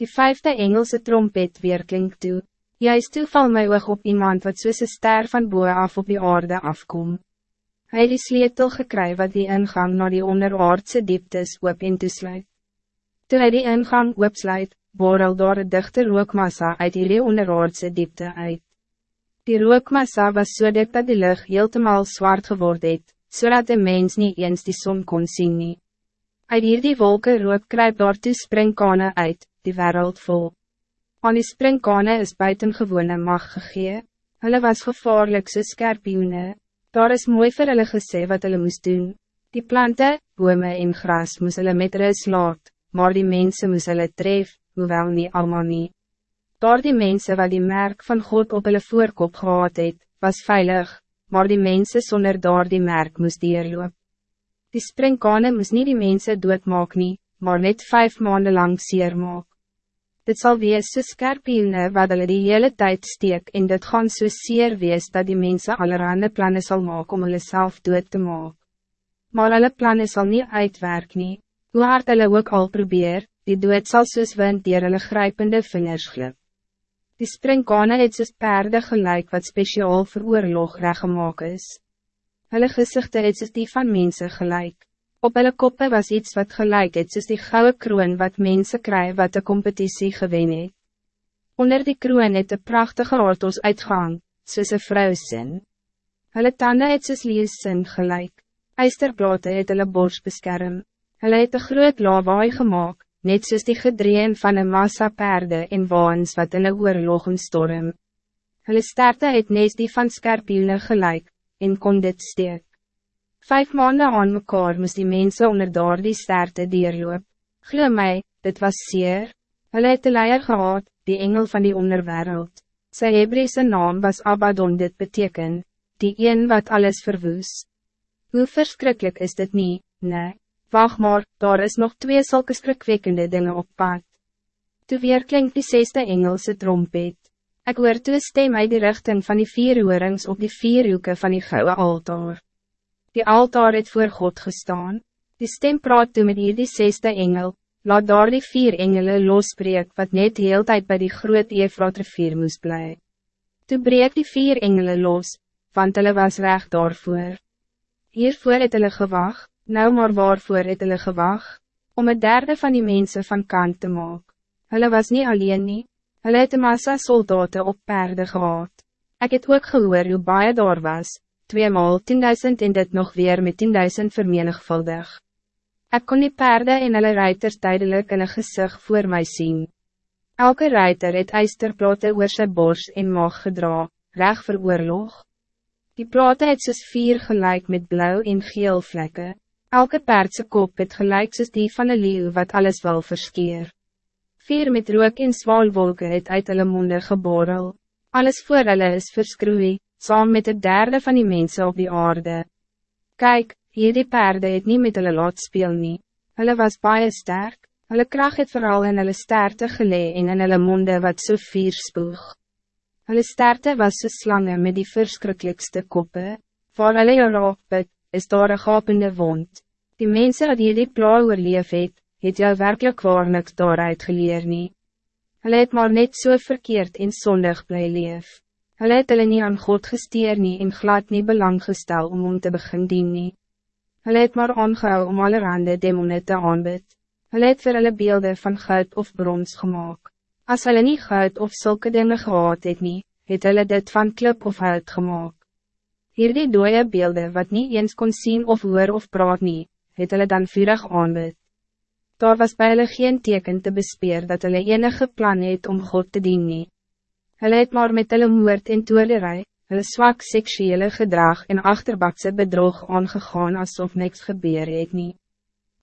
Die vijfde Engelse trompet weer klink toe. Juist toe val my oog op iemand wat soos een ster van boe af op die aarde afkom. Hij die sleutel gekry wat die ingang naar die onderaardse dieptes oop en toesluit. Toe hy die ingang oopsluit, borrel daar een dichte rookmassa uit die onderaardse diepte uit. Die rookmassa was so dik dat die lucht heeltemal zwart geworden het, zodat so de mens niet eens die zon kon zien nie. Uit hierdie wolken rook kruip daar toe springkane uit, die wereld vol. Aan die springkane is buitengewone mag gegee, hulle was gevaarlik so skerpioene, daar is mooi vir hulle gesê wat hulle moest doen. Die planten, bome en gras moes hulle met rus laat, maar die mensen moes hulle tref, hoewel niet allemaal niet. Daar die mensen wat die merk van God op hulle voorkop gehad het, was veilig, maar die mensen zonder daar die merk moes dierloop. Die springkane moes niet die mensen doodmaak nie, maar net vijf maanden lang seer maak. Dit zal wees so skerpiene wat hulle die hele tijd steek en dit gaan so seer wees dat die mensen allerhande plannen zal maken om hulle self dood te maak. Maar hulle plannen zal niet uitwerk nie, hoe hard hulle ook al probeer, die dood zal soos wind dier hulle grijpende vingers glip. Die springkane het soos perde gelijk wat speciaal vir oorlog reggemaak is. Hulle gezichten het soos die van mensen gelijk. Op hulle koppe was iets wat gelijk het soos die gouden kroon wat mensen krijgen wat de competitie gewen het. Onder die kroon het de prachtige ortos uitgang, soos een vrouwsin. Hulle tanden het soos leesin gelijk. Eisterplate het hulle bors beskerm. Hulle het een groot lawaai gemaakt net soos die gedreeën van een massa perde en waans wat in een oorlog storm. Hulle sterte het nes die van skerpiele gelijk, en kon dit steek. Vijf maanden aan mekaar moest die mensen onder daar die sterte dierloop. Glo my, dit was zeer. Hulle het de leier gehad, die engel van die onderwereld. Sy Hebreese naam was Abaddon dit beteken, die een wat alles verwoes. Hoe verschrikkelijk is dit niet, nee. Wacht maar, daar is nog twee zulke skrikwekkende dingen op pad. Toe weer klinkt die zesde Engelse trompet. Ik hoor toe stem uit die richting van die vier oorings op die vier hoeken van die gouden altaar. Die altaar het voor God gestaan. Die stem praat toe met hier die zesde engel, laat daar die vier engelen losbreek wat net heel tijd bij die groot Efrat rivier moest bly. Toe breek die vier engelen los, want hulle was recht daarvoor. Hiervoor het hulle gewacht. Nou maar waarvoor het hulle gewag? Om een derde van die mensen van kant te maken. Hulle was niet alleen nie, hulle het een massa soldaten op perde gehad. Ik het ook gehoor hoe baie daar was, tweemaal 10.000 en dit nog weer met 10.000 vermenigvuldig. Ik kon die perde en hulle ruiters tijdelijk in een gezicht voor mij zien. Elke ruiter het eisterplate oor sy bors en maag gedra, reg vir oorlog. Die plate het soos vier gelijk met blauw en geel vlekken. Elke paardse kop het gelijk soos die van een leeuw wat alles wil verskeer. Vier met rook en zwaalwolke het uit hulle monde geborrel. Alles voor hulle is verskroei, saam met de derde van die mensen op die aarde. Kijk, hier die paarden het niet met hulle laat speel nie. Hulle was baie sterk, hulle kracht het vooral in hulle sterte gelee en in hulle monde wat so vier spoeg. Hulle sterte was so slange met die verschrikkelijkste koppen, waar hulle jou raak is daar een gapende wond. Die mensen wat hier die plaal oorleef het, het jou werkelijk waar niks daaruit geleer nie. Hulle het maar net so verkeerd en zondig bly leef. Hulle het hulle nie aan God gesteer nie en glad nie belang gestel om om te begin dien nie. Hulle het maar aangehou om allerhande demone te aanbid. Hulle het vir hulle beelde van goud of brons gemaakt. As hulle nie goud of zulke dingen gehad het nie, het hulle dit van klip of hout gemaakt. Hierdie dooie beelden wat niet eens kon zien of hoor of praat nie, het hulle dan vurig aanbid. Daar was bij hulle geen teken te bespeer dat hulle enige plan het om God te dien nie. Hulle het maar met hulle moord en toerderij, hulle zwak seksuele gedrag en achterbakse bedrog aangegaan alsof niks gebeur het nie.